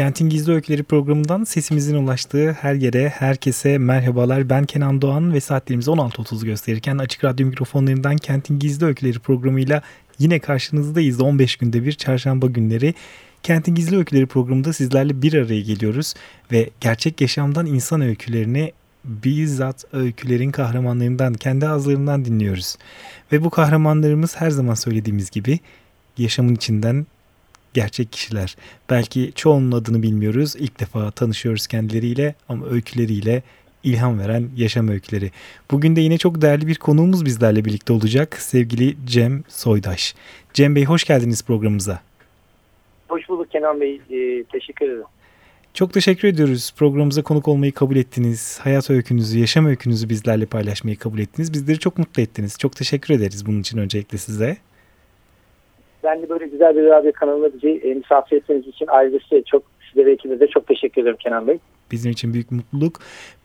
Kentin Gizli Öyküleri programından sesimizin ulaştığı her yere, herkese merhabalar. Ben Kenan Doğan ve saatlerimiz 16.30 gösterirken Açık Radyo mikrofonlarından Kentin Gizli Öyküleri programıyla yine karşınızdayız. 15 günde bir çarşamba günleri Kentin Gizli Öyküleri programında sizlerle bir araya geliyoruz ve gerçek yaşamdan insan öykülerini bizzat öykülerin kahramanlarından, kendi ağızlarından dinliyoruz. Ve bu kahramanlarımız her zaman söylediğimiz gibi yaşamın içinden gerçek kişiler. Belki çoğunun adını bilmiyoruz. İlk defa tanışıyoruz kendileriyle ama öyküleriyle ilham veren yaşam öyküleri. Bugün de yine çok değerli bir konuğumuz bizlerle birlikte olacak. Sevgili Cem Soydaş. Cem Bey hoş geldiniz programımıza. Hoş bulduk Kenan Bey. Ee, teşekkür ederim. Çok teşekkür ediyoruz. Programımıza konuk olmayı kabul ettiniz. Hayat öykünüzü, yaşam öykünüzü bizlerle paylaşmayı kabul ettiniz. Bizleri çok mutlu ettiniz. Çok teşekkür ederiz bunun için öncelikle size. Ben de böyle güzel bir radyo kanalına bizi e, misafir ettiğiniz için ayrıca size çok size ve ekibinize çok teşekkür ederim Kenan Bey. Bizim için büyük mutluluk.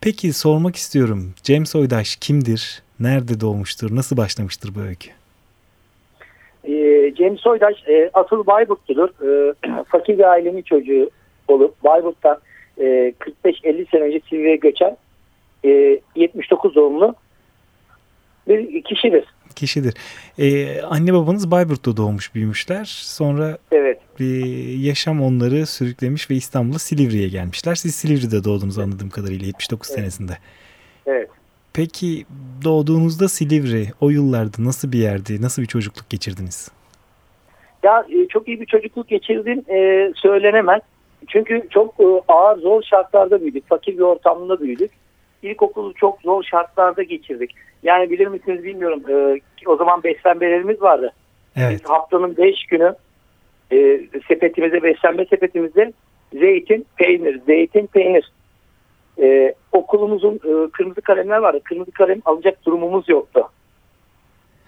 Peki sormak istiyorum. Cem Soydaş kimdir? Nerede doğmuştur? Nasıl başlamıştır bu öykü? Ee, Cem Soydaş e, asıl Bayburtludur. E, fakir bir ailenin çocuğu olup Bayburt'tan e, 45-50 sene önce Silivri'ye göçen e, 79 doğumlu bir kişidir kişidir. Ee, anne babanız Bayburt'ta doğmuş büyümüşler. Sonra evet. bir yaşam onları sürüklemiş ve İstanbul'a Silivri'ye gelmişler. Siz Silivri'de doğdunuz anladığım kadarıyla 79 evet. senesinde. Evet. Peki doğduğunuzda Silivri o yıllarda nasıl bir yerdi? Nasıl bir çocukluk geçirdiniz? Ya e, çok iyi bir çocukluk geçirdim e, söylenemez. Çünkü çok e, ağır zor şartlarda büyüdük. Fakir bir ortamda büyüdük. İlkokulu çok zor şartlarda geçirdik. Yani bilir misiniz bilmiyorum. E, o zaman beslenmelerimiz vardı. Evet. Biz haftanın 5 günü e, sepetimizde beslenme sepetimizde zeytin, peynir, zeytin, peynir. E, okulumuzun e, kırmızı kalemler vardı. Kırmızı kalem alacak durumumuz yoktu.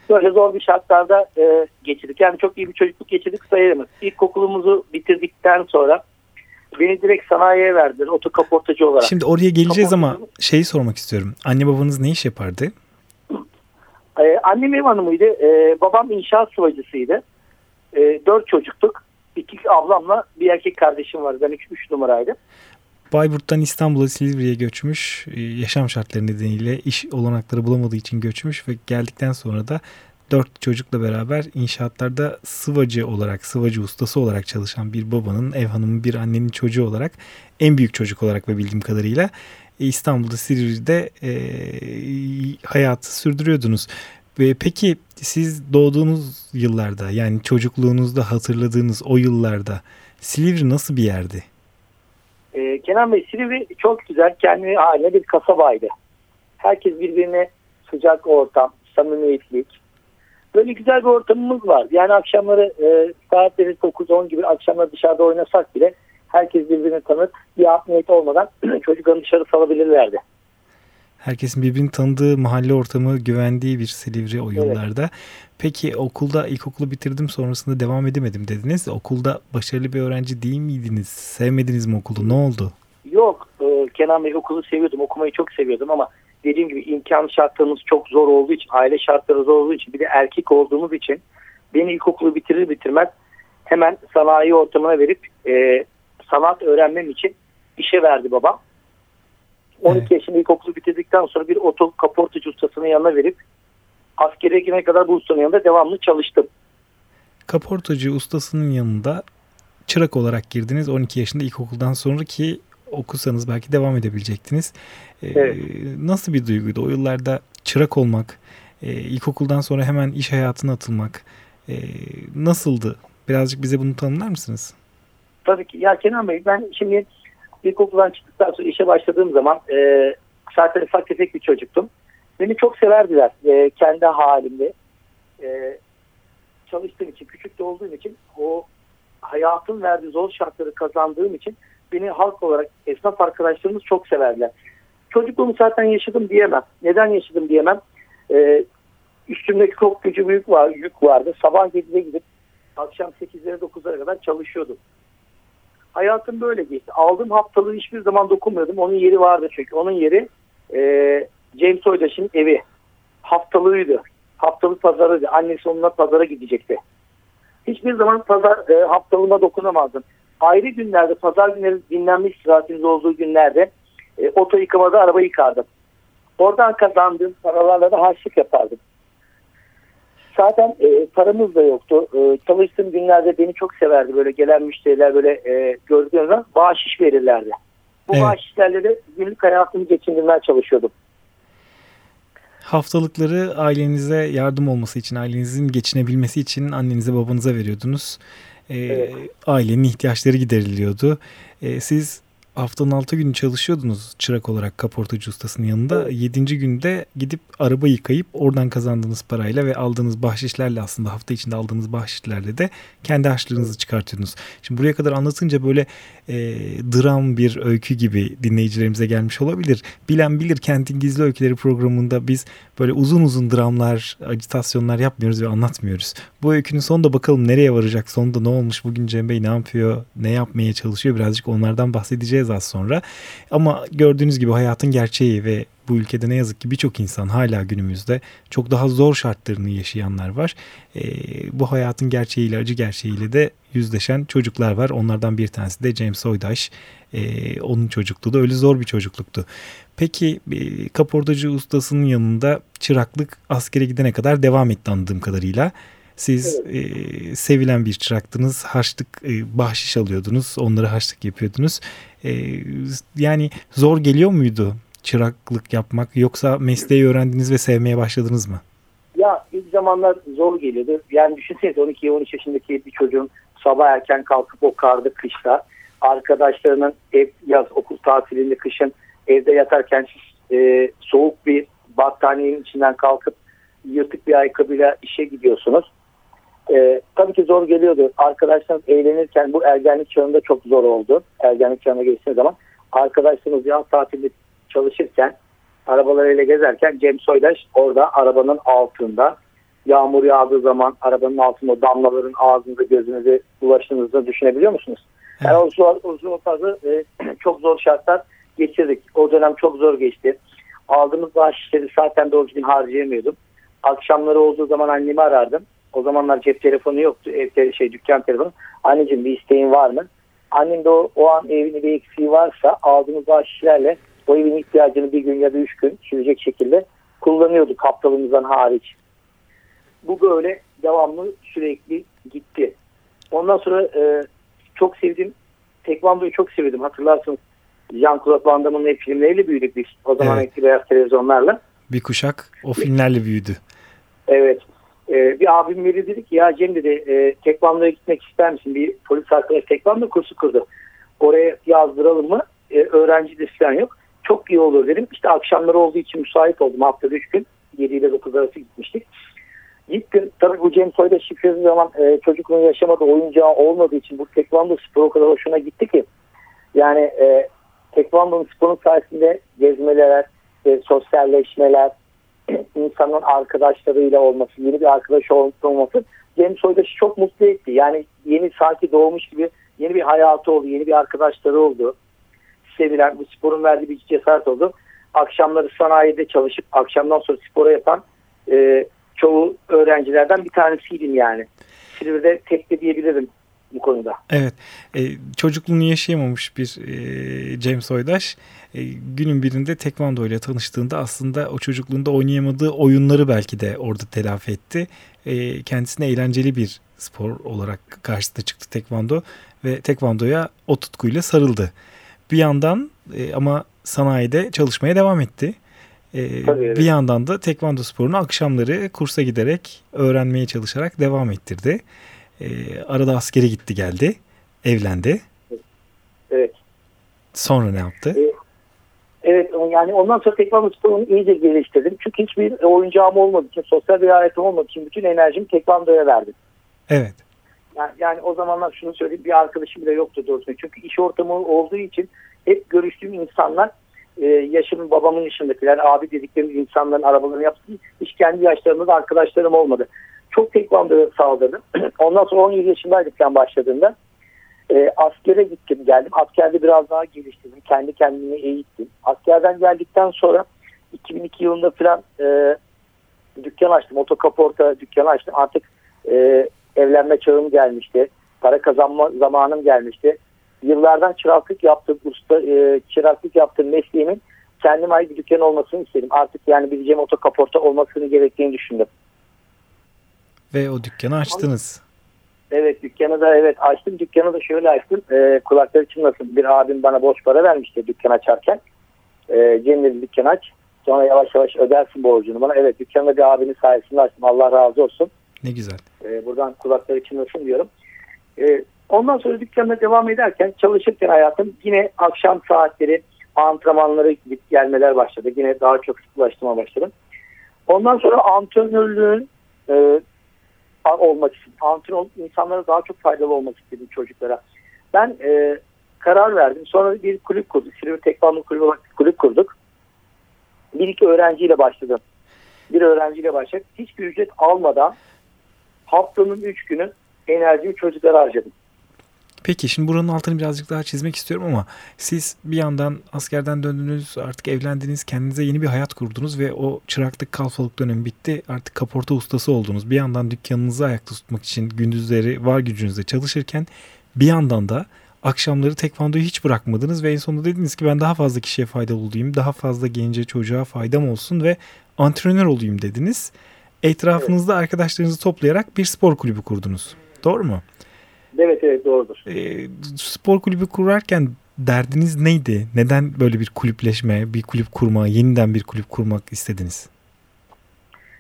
Böyle zor bir şartlarda e, geçirdik. Yani çok iyi bir çocukluk geçirdik sayılmaz. İlkokulumuzu bitirdikten sonra beni direkt sanayiye verdiler otokaportacı olarak. Şimdi oraya geleceğiz ama şeyi sormak istiyorum. Anne babanız ne iş yapardı? Ee, annem ev hanımıydı. Ee, babam inşaat sıvacısıydı. Ee, dört çocuktuk. İki ablamla bir erkek kardeşim vardı. Ben üç, üç numaraydı. Bayburt'tan İstanbul'a Silivri'ye göçmüş. Ee, yaşam şartları nedeniyle iş olanakları bulamadığı için göçmüş ve geldikten sonra da dört çocukla beraber inşaatlarda sıvacı olarak, sıvacı ustası olarak çalışan bir babanın, ev hanımı bir annenin çocuğu olarak, en büyük çocuk olarak ve bildiğim kadarıyla İstanbul'da Silivri'de e, hayatı sürdürüyordunuz. Ve peki siz doğduğunuz yıllarda yani çocukluğunuzda hatırladığınız o yıllarda Silivri nasıl bir yerdi? Ee, Kenan Bey Silivri çok güzel kendi haline bir kasabaydı. Herkes birbirine sıcak ortam, samimiyetlik. Böyle güzel bir ortamımız var. Yani akşamları e, saatleri 9-10 gibi akşamları dışarıda oynasak bile herkes birbirini tanır. Bir art olmadan çocuklarını dışarı salabilirlerdi. Herkesin birbirini tanıdığı mahalle ortamı güvendiği bir Silivri o yıllarda. Evet. Peki okulda ilkokulu bitirdim sonrasında devam edemedim dediniz. Okulda başarılı bir öğrenci değil miydiniz? Sevmediniz mi okulu? Ne oldu? Yok e, Kenan Bey okulu seviyordum. Okumayı çok seviyordum ama dediğim gibi imkan şartlarımız çok zor olduğu için, aile şartları zor olduğu için bir de erkek olduğumuz için beni ilkokulu bitirir bitirmez hemen sanayi ortamına verip e, sanat öğrenmem için işe verdi babam. 12 evet. yaşında ilkokulu bitirdikten sonra bir oto kaportacı ustasının yanına verip askere girene kadar bu ustanın yanında devamlı çalıştım. Kaportacı ustasının yanında çırak olarak girdiniz 12 yaşında ilkokuldan sonra ki okusanız belki devam edebilecektiniz. Ee, evet. Nasıl bir duyguydu o yıllarda çırak olmak, e, ilkokuldan sonra hemen iş hayatına atılmak e, nasıldı? Birazcık bize bunu tanımlar mısınız? Tabii ki. Ya Kenan Bey ben şimdi ilkokuldan çıktıktan sonra işe başladığım zaman e, zaten ufak tefek bir çocuktum. Beni çok severdiler e, kendi halimde. E, çalıştığım için, küçük de olduğum için o hayatın verdiği zor şartları kazandığım için beni halk olarak esnaf arkadaşlarımız çok severler. Çocukluğumu zaten yaşadım diyemem. Neden yaşadım diyemem. Ee, üstümdeki çok gücü büyük var, yük vardı. Sabah 7'de gidip akşam 8'lere 9'lara kadar çalışıyordum. Hayatım böyle geçti. Aldığım haftalığı hiçbir zaman dokunmuyordum. Onun yeri vardı çünkü. Onun yeri e, James Oydaş'ın evi. Haftalığıydı. Haftalık pazarıydı. Annesi onunla pazara gidecekti. Hiçbir zaman pazar e, haftalığına dokunamazdım. Ayrı günlerde, pazar günleri dinlenme istirahatiniz olduğu günlerde e, oto yıkamada araba yıkardım. Oradan kazandığım paralarla da harçlık yapardım. Zaten e, paramız da yoktu. E, çalıştığım günlerde beni çok severdi. Böyle gelen müşteriler böyle e, gördüğümde bağışış verirlerdi. Bu Evet. bağışlarla da günlük hayatımı geçindirmeye çalışıyordum. Haftalıkları ailenize yardım olması için, ailenizin geçinebilmesi için annenize babanıza veriyordunuz. Ee, Evet. Ailenin ihtiyaçları gideriliyordu. Ee, siz haftanın 6 günü çalışıyordunuz çırak olarak kaportacı ustasının yanında. Evet. 7. günde gidip araba yıkayıp oradan kazandığınız parayla ve aldığınız bahşişlerle aslında hafta içinde aldığınız bahşişlerle de kendi harçlığınızı çıkartıyordunuz. Şimdi buraya kadar anlatınca böyle e, dram bir öykü gibi dinleyicilerimize gelmiş olabilir. Bilen bilir Kentin Gizli Öyküleri programında biz böyle uzun uzun dramlar, acitasyonlar yapmıyoruz ve anlatmıyoruz. Bu öykünün sonunda bakalım nereye varacak, sonunda ne olmuş, bugün Cem Bey ne yapıyor, ne yapmaya çalışıyor birazcık onlardan bahsedeceğiz az sonra. Ama gördüğünüz gibi hayatın gerçeği ve bu ülkede ne yazık ki birçok insan hala günümüzde çok daha zor şartlarını yaşayanlar var. Ee, bu hayatın gerçeğiyle, acı gerçeğiyle de yüzleşen çocuklar var. Onlardan bir tanesi de James Oydaş. Ee, onun çocukluğu da öyle zor bir çocukluktu. Peki e, kaportacı ustasının yanında çıraklık askere gidene kadar devam etti anladığım kadarıyla. Siz e, sevilen bir çıraktınız. Harçlık, e, bahşiş alıyordunuz. Onlara harçlık yapıyordunuz. E, yani zor geliyor muydu çıraklık yapmak yoksa mesleği öğrendiniz ve sevmeye başladınız mı? Ya ilk zamanlar zor geliyordu. Yani düşünsenize 12-13 yaşındaki bir çocuğun sabah erken kalkıp o karda kışta arkadaşlarının ev yaz okul tatilinde kışın evde yatarken e, soğuk bir battaniyenin içinden kalkıp yırtık bir ayakkabıyla işe gidiyorsunuz. E, tabii ki zor geliyordu. Arkadaşlar eğlenirken bu ergenlik çağında çok zor oldu. Ergenlik çağına geçtiği zaman arkadaşlarınız yaz tatilde çalışırken arabalarıyla gezerken Cem Soydaş orada arabanın altında yağmur yağdığı zaman arabanın altında damlaların ağzınıza gözünüze ulaştığınızı düşünebiliyor musunuz? Yani o zor, uzun fazla e, çok zor şartlar geçirdik. O dönem çok zor geçti. Aldığımız bahşişleri zaten doğru düzgün harcayamıyordum. Akşamları olduğu zaman annemi arardım. O zamanlar cep telefonu yoktu. Ev şey dükkan telefonu. Anneciğim bir isteğin var mı? Annem de o, o an evinde bir eksiği varsa aldığımız bahşişlerle o evin ihtiyacını bir gün ya da üç gün sürecek şekilde kullanıyorduk haftalığımızdan hariç. Bu böyle devamlı sürekli gitti. Ondan sonra e, çok sevdiğim Tekvando'yu çok sevdim. Hatırlarsınız Jean-Claude Van Damme'ın hep filmleriyle büyüdük biz. O zaman Evet. beyaz televizyonlarla. Bir kuşak o filmlerle büyüdü. Evet. Ee, bir abim biri dedi ki ya Cem dedi e, tekvandoya gitmek ister misin? Bir polis arkadaş tekvando kursu kurdu. Oraya yazdıralım mı? E, öğrenci de falan yok. Çok iyi olur dedim. İşte akşamları olduğu için müsait oldum. Haftada 3 gün. 7 ile 9 arası gitmiştik. Gittim. Tabii bu Cem Soy'da şifreli zaman e, çocukluğunu yaşamadığı oyuncağı olmadığı için bu tekvando sporu o kadar hoşuna gitti ki. Yani e, tekvandonun sporun sayesinde gezmeler, e, sosyalleşmeler, insanın arkadaşlarıyla olması, yeni bir arkadaş olması Cem Soydaş'ı çok mutlu etti. Yani yeni sanki doğmuş gibi yeni bir hayatı oldu, yeni bir arkadaşları oldu. Sevilen, bu sporun verdiği bir cesaret oldu. Akşamları sanayide çalışıp akşamdan sonra spora yapan e, çoğu öğrencilerden bir tanesiydim yani. Silivri'de tek de diyebilirim bu konuda. Evet. E, çocukluğunu yaşayamamış bir e, Cem Soydaş e, günün birinde tekvando ile tanıştığında aslında o çocukluğunda oynayamadığı oyunları belki de orada telafi etti. E, kendisine eğlenceli bir spor olarak karşısına çıktı tekvando ve tekvandoya o tutkuyla sarıldı. Bir yandan e, ama sanayide çalışmaya devam etti. E, Tabii, evet. Bir yandan da tekvando sporunu akşamları kursa giderek öğrenmeye çalışarak devam ettirdi. E, arada askere gitti geldi. Evlendi. Evet. Sonra ne yaptı? Evet yani ondan sonra tekvando sporunu iyice geliştirdim. Çünkü hiçbir oyuncağım olmadığı için, sosyal bir hayatım olmadığı için bütün enerjimi tekvandoya verdim. Evet. Yani, yani o zamanlar şunu söyleyeyim bir arkadaşım bile yoktu doğrusu. Çünkü iş ortamı olduğu için hep görüştüğüm insanlar e, yaşımın babamın yaşındakiler abi dedikleri insanların arabalarını yaptım. Hiç kendi yaşlarımda arkadaşlarım olmadı. Çok tekvando saldırdım. Ondan sonra 17 yaşındaydık ben başladığımda. E, askere gittim geldim. Askerde biraz daha geliştirdim. Kendi kendimi eğittim. Askerden geldikten sonra 2002 yılında falan e, dükkan açtım. Otokaporta dükkan açtım. Artık e, evlenme çağım gelmişti. Para kazanma zamanım gelmişti. Yıllardan çıraklık yaptım. Usta, e, çıraklık yaptığım mesleğimin kendime ait bir dükkan olmasını istedim. Artık yani bileceğim otokaporta olmasını gerektiğini düşündüm. Ve o dükkanı açtınız. Evet dükkanı da evet açtım. Dükkanı da şöyle açtım. E, kulakları çınlasın. Bir abim bana borç para vermişti dükkan açarken. E, Cem dedi dükkan aç. Sonra yavaş yavaş ödersin borcunu bana. Evet dükkanı bir abinin sayesinde açtım. Allah razı olsun. Ne güzel. E, buradan kulakları çınlasın diyorum. E, ondan sonra dükkanına devam ederken çalışırken hayatım yine akşam saatleri antrenmanlara gidip gelmeler başladı. Yine daha çok sıkılaştırma başladım. Ondan sonra antrenörlüğün e, olmak istedim. Antrenör insanlara daha çok faydalı olmak istedim çocuklara. Ben e, karar verdim. Sonra bir kulüp kurduk. Silivri Tekvando Kulübü olarak kulüp kurduk. Bir iki öğrenciyle başladım. Bir öğrenciyle başladık. Hiçbir ücret almadan haftanın üç günü enerjimi çocuklara harcadım. Peki şimdi buranın altını birazcık daha çizmek istiyorum ama siz bir yandan askerden döndünüz artık evlendiniz kendinize yeni bir hayat kurdunuz ve o çıraklık kalfalık dönemi bitti artık kaporta ustası oldunuz. Bir yandan dükkanınızı ayakta tutmak için gündüzleri var gücünüzle çalışırken bir yandan da akşamları tekvandoyu hiç bırakmadınız ve en sonunda dediniz ki ben daha fazla kişiye faydalı olayım daha fazla gence çocuğa faydam olsun ve antrenör olayım dediniz. Etrafınızda arkadaşlarınızı toplayarak bir spor kulübü kurdunuz. Doğru mu? Evet evet doğrudur. E, spor kulübü kurarken derdiniz neydi? Neden böyle bir kulüpleşme, bir kulüp kurma, yeniden bir kulüp kurmak istediniz?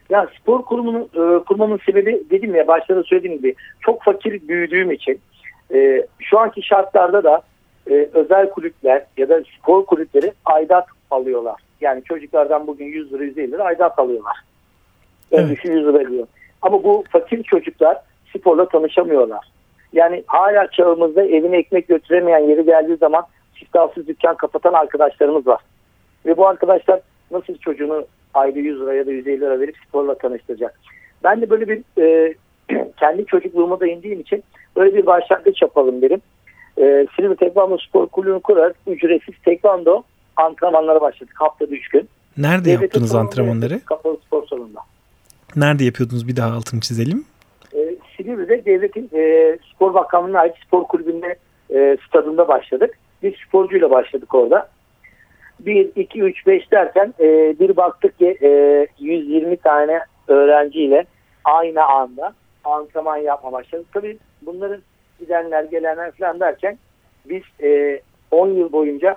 Ya spor kurumunu e, kurmamın sebebi dedim ya başta da söylediğim gibi çok fakir büyüdüğüm için e, şu anki şartlarda da e, özel kulüpler ya da spor kulüpleri aidat alıyorlar. Yani çocuklardan bugün 100 lira 150 lira aidat alıyorlar. Evet. 100 lira diyor. Ama bu fakir çocuklar sporla tanışamıyorlar. Yani hala çağımızda evine ekmek götüremeyen yeri geldiği zaman siftahsız dükkan kapatan arkadaşlarımız var. Ve bu arkadaşlar nasıl çocuğunu ayda 100 lira ya da 150 lira verip sporla tanıştıracak. Ben de böyle bir e, kendi çocukluğuma da indiğim için böyle bir başlangıç yapalım dedim. E, Silivri Tekvando Spor Kulübü'nü kurarak ücretsiz tekvando antrenmanlara başladık haftada 3 gün. Nerede Devletin yaptınız antrenmanları? Kapalı spor salonunda. Nerede yapıyordunuz bir daha altını çizelim. Silivri'de devletin e, spor bakanlığına ait spor kulübünde e, stadında başladık. Bir sporcuyla başladık orada. 1, 2, 3, 5 derken e, bir baktık ki e, 120 tane öğrenciyle aynı anda antrenman yapma başladık. Tabii bunların gidenler gelenler falan derken biz e, 10 yıl boyunca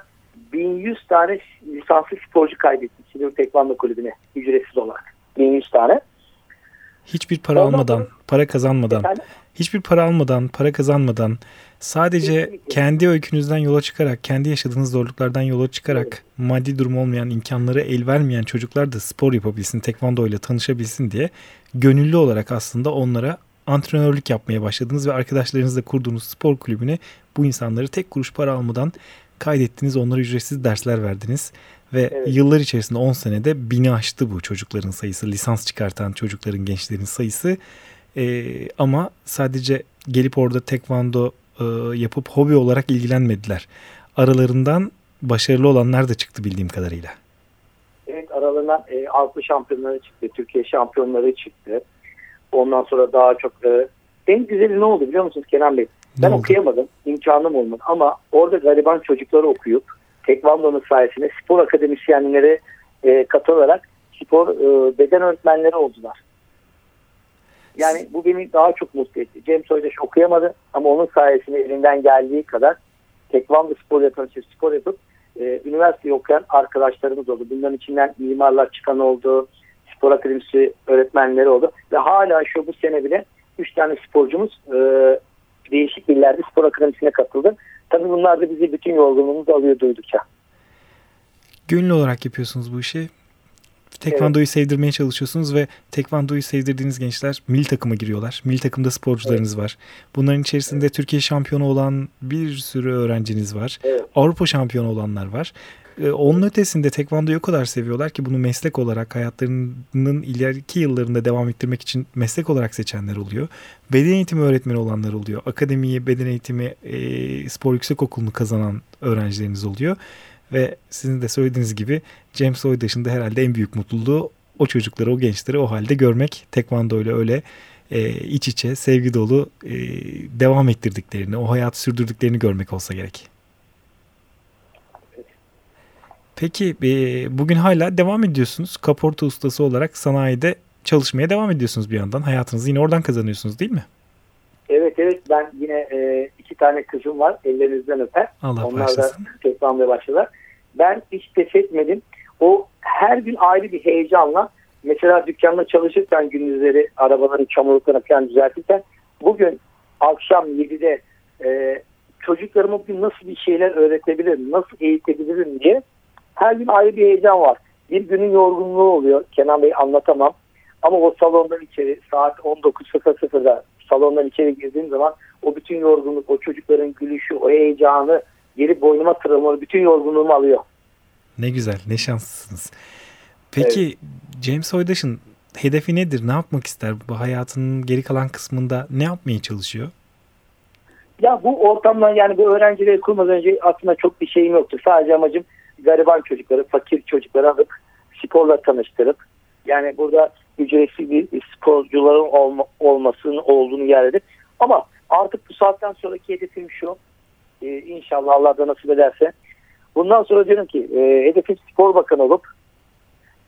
1100 tane lisanslı sporcu kaydettik Silivri Tekvando Kulübü'ne ücretsiz olarak. 1100 tane. Hiçbir para Ondan almadan, sonra, para kazanmadan, efendim? hiçbir para almadan, para kazanmadan sadece Kesinlikle. kendi öykünüzden yola çıkarak, kendi yaşadığınız zorluklardan yola çıkarak evet. maddi durum olmayan, imkanları el vermeyen çocuklar da spor yapabilsin, tekvando ile tanışabilsin diye gönüllü olarak aslında onlara antrenörlük yapmaya başladınız ve arkadaşlarınızla kurduğunuz spor kulübüne bu insanları tek kuruş para almadan kaydettiniz, onlara ücretsiz dersler verdiniz. Ve evet. yıllar içerisinde 10 senede bini aştı bu çocukların sayısı. Lisans çıkartan çocukların, gençlerin sayısı. Ee, ama sadece gelip orada tekvando e, yapıp hobi olarak ilgilenmediler. Aralarından başarılı olanlar da çıktı bildiğim kadarıyla. Evet aralarından e, Avrupa şampiyonları çıktı, Türkiye şampiyonları çıktı. Ondan sonra daha çok e, en güzeli ne oldu biliyor musunuz Kenan Bey? Ne ben oldu? okuyamadım, imkanım olmadı ama orada gariban çocukları okuyup Tekvando'nun sayesinde spor akademisyenleri e, katılarak spor e, beden öğretmenleri oldular. Yani bu beni daha çok mutlu etti. Cem Soydaş okuyamadı ama onun sayesinde elinden geldiği kadar tekvando spor yapıp, spor yapıp e, üniversiteyi okuyan arkadaşlarımız oldu. Bunların içinden mimarlar çıkan oldu, spor akademisi öğretmenleri oldu. Ve hala şu bu sene bile 3 tane sporcumuz e, değişik illerde spor akademisine katıldı. Tabii bunlar da bizi bütün yorgunluğumuzu alıyor duydukça. Gönüllü olarak yapıyorsunuz bu işi. tekvandoyu evet. sevdirmeye çalışıyorsunuz ve tekvandoyu sevdirdiğiniz gençler milli takıma giriyorlar. Milli takımda sporcularınız evet. var. Bunların içerisinde evet. Türkiye şampiyonu olan bir sürü öğrenciniz var. Evet. Avrupa şampiyonu olanlar var. Ee, onun ötesinde tekvandoyu o kadar seviyorlar ki bunu meslek olarak hayatlarının ileriki yıllarında devam ettirmek için meslek olarak seçenler oluyor. Beden eğitimi öğretmeni olanlar oluyor. Akademiyi, beden eğitimi, e, spor yüksek okulunu kazanan öğrencileriniz oluyor. Ve sizin de söylediğiniz gibi James Oydaş'ın da herhalde en büyük mutluluğu o çocukları, o gençleri o halde görmek. Tekvando ile öyle e, iç içe, sevgi dolu e, devam ettirdiklerini, o hayatı sürdürdüklerini görmek olsa gerek. Peki e, bugün hala devam ediyorsunuz. Kaporta ustası olarak sanayide çalışmaya devam ediyorsunuz bir yandan. Hayatınızı yine oradan kazanıyorsunuz değil mi? Evet evet ben yine e, iki tane kızım var ellerinizden öper. Allah Onlar başlasın. da tekvandoya başladılar. Ben hiç pes etmedim. O her gün ayrı bir heyecanla mesela dükkanda çalışırken gündüzleri arabaların çamurluklarını falan düzeltirken bugün akşam 7'de e, çocuklarıma bugün nasıl bir şeyler öğretebilirim, nasıl eğitebilirim diye her gün ayrı bir heyecan var. Bir günün yorgunluğu oluyor. Kenan Bey anlatamam. Ama o salondan içeri saat 19.00'da salondan içeri girdiğim zaman o bütün yorgunluk, o çocukların gülüşü, o heyecanı geri boynuma tırmanıyor. Bütün yorgunluğumu alıyor. Ne güzel, ne şanslısınız. Peki evet. James Oydaş'ın hedefi nedir? Ne yapmak ister? Bu hayatının geri kalan kısmında ne yapmaya çalışıyor? Ya bu ortamla yani bu öğrencileri kurmadan önce aslında çok bir şeyim yoktu. Sadece amacım gariban çocukları, fakir çocukları alıp sporla tanıştırıp yani burada ücretsiz bir sporcuların olma, olmasının olduğunu yer edip ama artık bu saatten sonraki hedefim şu e, inşallah Allah da nasip ederse bundan sonra diyorum ki e, hedefim spor bakanı olup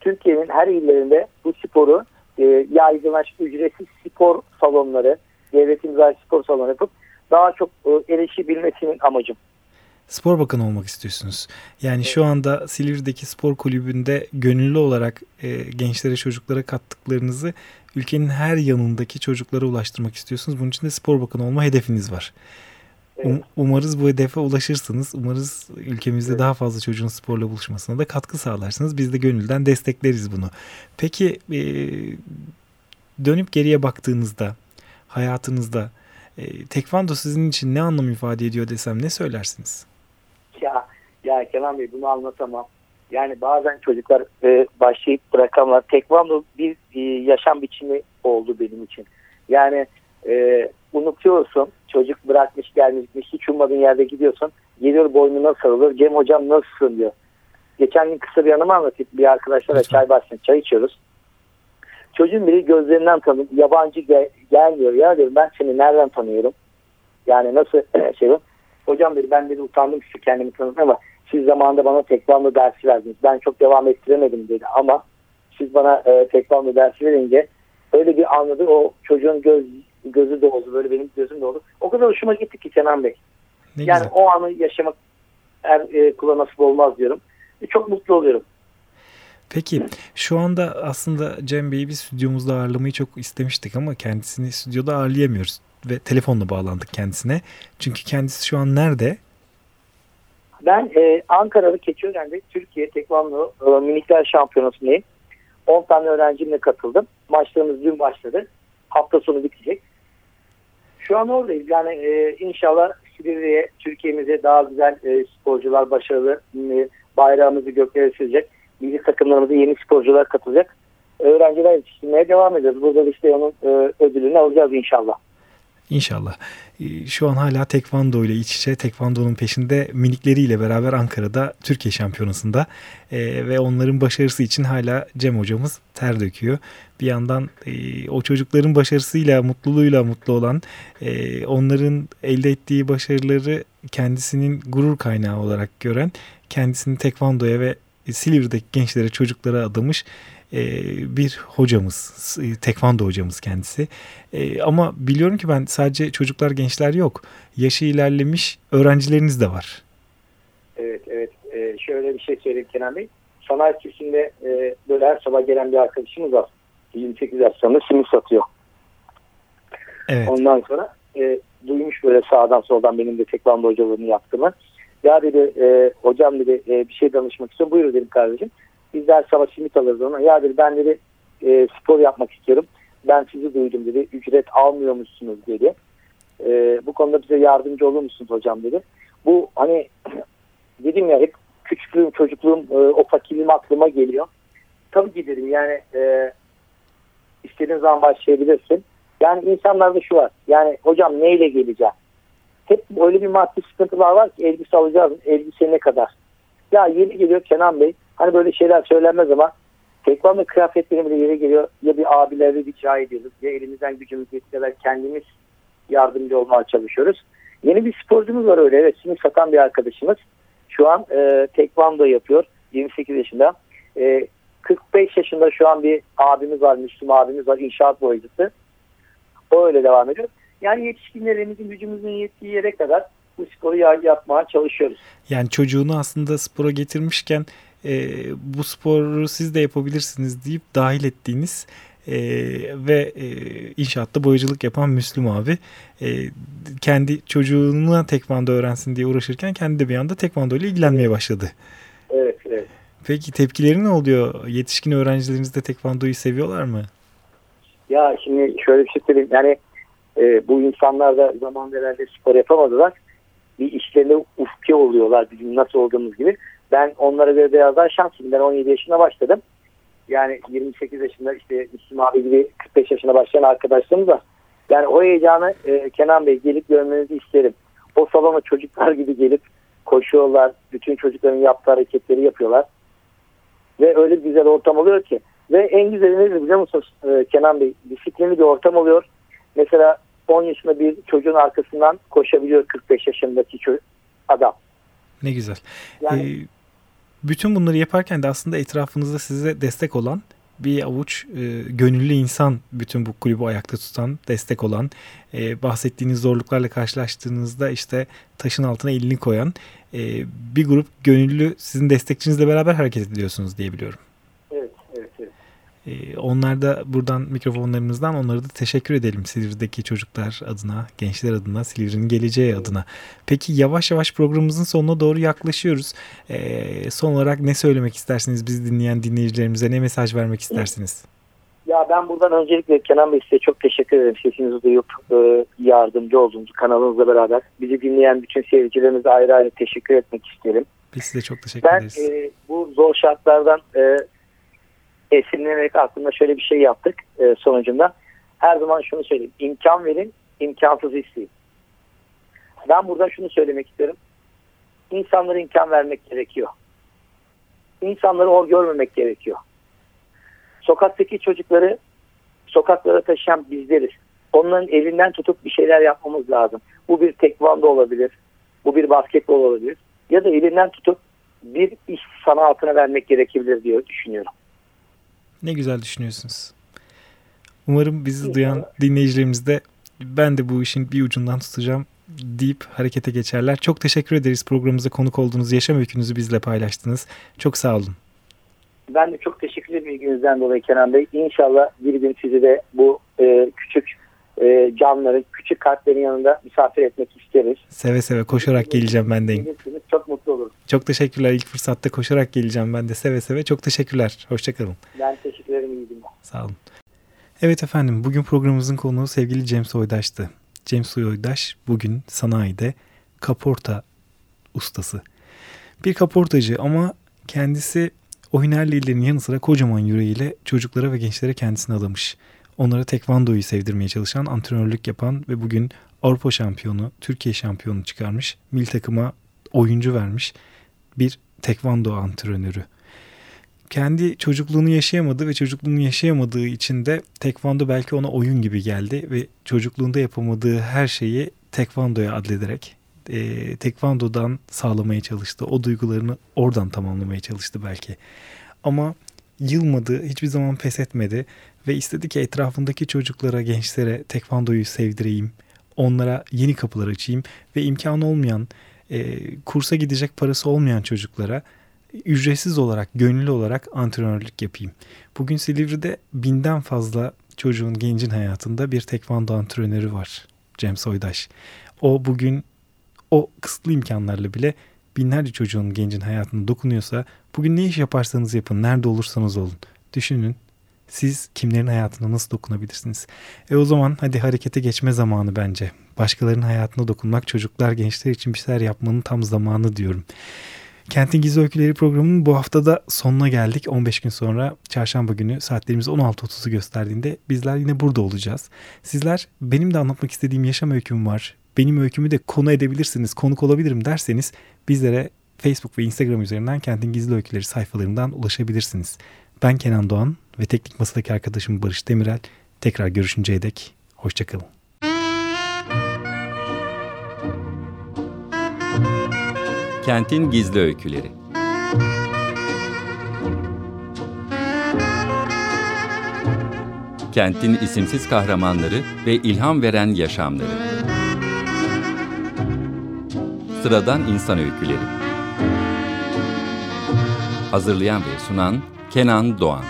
Türkiye'nin her illerinde bu sporu e, yaygınlaşıp ücretsiz spor salonları devletin spor salonu yapıp daha çok e, erişebilmesinin amacım. Spor bakanı olmak istiyorsunuz. Yani şu anda Silivri'deki spor kulübünde gönüllü olarak e, gençlere çocuklara kattıklarınızı ülkenin her yanındaki çocuklara ulaştırmak istiyorsunuz. Bunun için de spor bakanı olma hedefiniz var. Um, umarız bu hedefe ulaşırsınız. Umarız ülkemizde evet. daha fazla çocuğun sporla buluşmasına da katkı sağlarsınız. Biz de gönülden destekleriz bunu. Peki e, dönüp geriye baktığınızda hayatınızda e, tekvando sizin için ne anlam ifade ediyor desem ne söylersiniz? Ya ya Kenan Bey bunu anlatamam. Yani bazen çocuklar e, başlayıp bırakamlar. Tekvando bir e, yaşam biçimi oldu benim için. Yani e, unutuyorsun. Çocuk bırakmış gelmiş hiç ummadığın yerde gidiyorsun. Geliyor boynuna sarılır. Cem hocam nasılsın diyor. Geçen gün kısa bir anımı anlatayım. Bir arkadaşlarla çay bahçesinde çay içiyoruz. Çocuğun biri gözlerinden tanıdım. Yabancı gel gelmiyor. Ya diyorum ben seni nereden tanıyorum? Yani nasıl şey Hocam dedi ben dedi utandım size kendimi tanıtmaya ama siz zamanında bana tekvando dersi verdiniz. Ben çok devam ettiremedim dedi ama siz bana e, tekvando dersi verince öyle bir anladı o çocuğun göz gözü doldu böyle benim gözüm doldu. O kadar hoşuma gitti ki Kenan Bey. Ne yani güzel. o anı yaşamak her e, kula nasip olmaz diyorum. E, çok mutlu oluyorum. Peki şu anda aslında Cem Bey'i bir stüdyomuzda ağırlamayı çok istemiştik ama kendisini stüdyoda ağırlayamıyoruz ve telefonla bağlandık kendisine. Çünkü kendisi şu an nerede? Ben e, Ankara'da Keçiören'de Türkiye Tekvando e, Minikler Şampiyonası'ndayım. 10 tane öğrencimle katıldım. Maçlarımız dün başladı. Hafta sonu bitecek. Şu an oradayız. Yani e, inşallah Silivri'ye, Türkiye'mize daha güzel e, sporcular, başarılı e, bayrağımızı göklere sürecek. Milli takımlarımıza yeni sporcular katılacak. Öğrenciler yetiştirmeye devam ediyoruz. Burada işte onun e, ödülünü alacağız inşallah. İnşallah. Ee, şu an hala tekvando ile iç içe tekvandonun peşinde minikleriyle beraber Ankara'da Türkiye Şampiyonası'nda ee, ve onların başarısı için hala Cem hocamız ter döküyor. Bir yandan e, o çocukların başarısıyla, mutluluğuyla mutlu olan, e, onların elde ettiği başarıları kendisinin gurur kaynağı olarak gören, kendisini tekvandoya ve Silivri'deki gençlere, çocuklara adamış e, bir hocamız, e, tekvando hocamız kendisi. E, ama biliyorum ki ben sadece çocuklar, gençler yok. Yaşı ilerlemiş öğrencileriniz de var. Evet, evet. şöyle bir şey söyleyeyim Kenan Bey. Sanayi Türk'ünde böyle her sabah gelen bir arkadaşımız var. 28 yaş sonra simit satıyor. Evet. Ondan sonra e, duymuş böyle sağdan soldan benim de tekvando hocalığını yaptığımı. Ya dedi e, hocam dedi e, bir şey danışmak istiyorum. Buyur dedim kardeşim. Biz her sabah simit alırız ona. Ya dedi ben dedi e, spor yapmak istiyorum. Ben sizi duydum dedi. Ücret almıyormuşsunuz dedi. E, bu konuda bize yardımcı olur musunuz hocam dedi. Bu hani dedim ya hep küçüklüğüm çocukluğum e, o fakirliğim aklıma geliyor. Tabii ki dedim yani e, istediğin zaman başlayabilirsin. Yani insanlarda şu var. Yani hocam neyle geleceğim? Hep öyle bir maddi sıkıntılar var ki elbise alacağız. Elbise ne kadar? Ya yeni geliyor Kenan Bey. Hani böyle şeyler söylenmez ama tekvando kıyafetlerim bile yeri geliyor. Ya bir abilerle rica ediyoruz. Ya elimizden gücümüz yettiği kendimiz yardımcı olmaya çalışıyoruz. Yeni bir sporcumuz var öyle. Evet şimdi satan bir arkadaşımız. Şu an e, tekvando yapıyor. 28 yaşında. E, 45 yaşında şu an bir abimiz var. Müslüm abimiz var. inşaat boyacısı. O öyle devam ediyor. Yani yetişkinlerimizin gücümüzün yettiği yere kadar bu sporu yapmaya çalışıyoruz. Yani çocuğunu aslında spora getirmişken e, bu sporu siz de yapabilirsiniz deyip dahil ettiğiniz e, ve e, inşaatta boyacılık yapan Müslüm abi e, kendi çocuğuna tekvando öğrensin diye uğraşırken kendi de bir anda tekvando ile ilgilenmeye başladı. Evet, evet. Peki tepkileri ne oluyor? Yetişkin öğrencileriniz de tekvandoyu seviyorlar mı? Ya şimdi şöyle bir şey söyleyeyim. Yani e, bu insanlar da zaman herhalde spor yapamadılar. Bir işlerine ufke oluyorlar bizim nasıl olduğumuz gibi. Ben onlara göre biraz daha şanslıyım. Ben 17 yaşında başladım. Yani 28 yaşında işte Müslüm abi gibi 45 yaşına başlayan arkadaşlarımız var. Yani o heyecanı e, Kenan Bey gelip görmenizi isterim. O salona çocuklar gibi gelip koşuyorlar. Bütün çocukların yaptığı hareketleri yapıyorlar. Ve öyle bir güzel ortam oluyor ki. Ve en güzeli nedir biliyor musunuz e, Kenan Bey? Disiplinli bir ortam oluyor. Mesela 10 yaşında bir çocuğun arkasından koşabiliyor 45 yaşındaki adam. Ne güzel. Yani, ee, bütün bunları yaparken de aslında etrafınızda size destek olan bir avuç e, gönüllü insan bütün bu kulübü ayakta tutan, destek olan, e, bahsettiğiniz zorluklarla karşılaştığınızda işte taşın altına elini koyan e, bir grup gönüllü sizin destekçinizle beraber hareket ediyorsunuz diye biliyorum. Ee, onlar da buradan mikrofonlarımızdan onlara da teşekkür edelim Silivri'deki çocuklar adına, gençler adına, Silivri'nin geleceği adına. Peki yavaş yavaş programımızın sonuna doğru yaklaşıyoruz. Ee, son olarak ne söylemek istersiniz biz dinleyen dinleyicilerimize ne mesaj vermek istersiniz? Ya ben buradan öncelikle Kenan Bey size çok teşekkür ederim. Sesinizi duyup e, yardımcı olduğunuz kanalınızla beraber. Bizi dinleyen bütün seyircilerimize ayrı ayrı teşekkür etmek isterim. Biz size çok teşekkür ben, ederiz. Ben e, bu zor şartlardan e, esinlenerek aklımda şöyle bir şey yaptık e, sonucunda. Her zaman şunu söyleyeyim. İmkan verin, imkansız isteyin. Ben burada şunu söylemek isterim. İnsanlara imkan vermek gerekiyor. İnsanları hor görmemek gerekiyor. Sokaktaki çocukları sokaklara taşıyan bizleriz. Onların elinden tutup bir şeyler yapmamız lazım. Bu bir tekvando olabilir. Bu bir basketbol olabilir. Ya da elinden tutup bir iş sanatına vermek gerekebilir diye düşünüyorum. Ne güzel düşünüyorsunuz. Umarım bizi duyan dinleyicilerimiz de ben de bu işin bir ucundan tutacağım deyip harekete geçerler. Çok teşekkür ederiz programımıza konuk olduğunuz yaşam öykünüzü bizle paylaştınız. Çok sağ olun. Ben de çok teşekkür ederim ilginizden dolayı Kenan Bey. İnşallah bir gün sizi de bu e, küçük e, canları, küçük kalplerin yanında misafir etmek isteriz. Seve seve koşarak geleceğim ben de. Çok mutlu olurum. Çok teşekkürler. İlk fırsatta koşarak geleceğim ben de seve seve. Çok teşekkürler. Hoşçakalın. Ben teşekkür ederim. İyi günler. Sağ olun. Evet efendim bugün programımızın konuğu sevgili James Oydaş'tı. James Oydaş bugün sanayide kaporta ustası. Bir kaportacı ama kendisi oyun yanı sıra kocaman yüreğiyle çocuklara ve gençlere kendisini adamış onlara tekvandoyu sevdirmeye çalışan, antrenörlük yapan ve bugün Avrupa şampiyonu, Türkiye şampiyonu çıkarmış, mil takıma oyuncu vermiş bir tekvando antrenörü. Kendi çocukluğunu yaşayamadı ve çocukluğunu yaşayamadığı için de tekvando belki ona oyun gibi geldi ve çocukluğunda yapamadığı her şeyi tekvandoya adlederek e, tekvandodan sağlamaya çalıştı. O duygularını oradan tamamlamaya çalıştı belki. Ama yılmadı, hiçbir zaman pes etmedi ve istedi ki etrafındaki çocuklara, gençlere tekvandoyu sevdireyim, onlara yeni kapılar açayım ve imkan olmayan, e, kursa gidecek parası olmayan çocuklara ücretsiz olarak, gönüllü olarak antrenörlük yapayım. Bugün Silivri'de binden fazla çocuğun, gencin hayatında bir tekvando antrenörü var. Cem Soydaş. O bugün o kısıtlı imkanlarla bile binlerce çocuğun, gencin hayatına dokunuyorsa Bugün ne iş yaparsanız yapın, nerede olursanız olun. Düşünün siz kimlerin hayatına nasıl dokunabilirsiniz? E o zaman hadi harekete geçme zamanı bence. Başkalarının hayatına dokunmak çocuklar, gençler için bir şeyler yapmanın tam zamanı diyorum. Kentin Gizli Öyküleri programının bu haftada sonuna geldik. 15 gün sonra çarşamba günü saatlerimiz 16.30'u gösterdiğinde bizler yine burada olacağız. Sizler benim de anlatmak istediğim yaşam öyküm var. Benim öykümü de konu edebilirsiniz, konuk olabilirim derseniz bizlere Facebook ve Instagram üzerinden Kentin Gizli Öyküleri sayfalarından ulaşabilirsiniz. Ben Kenan Doğan ve teknik masadaki arkadaşım Barış Demirel. Tekrar görüşünceye dek hoşçakalın. Kentin Gizli Öyküleri Kentin isimsiz kahramanları ve ilham veren yaşamları. Sıradan insan öyküleri. Hazırlayan ve sunan Kenan Doğan.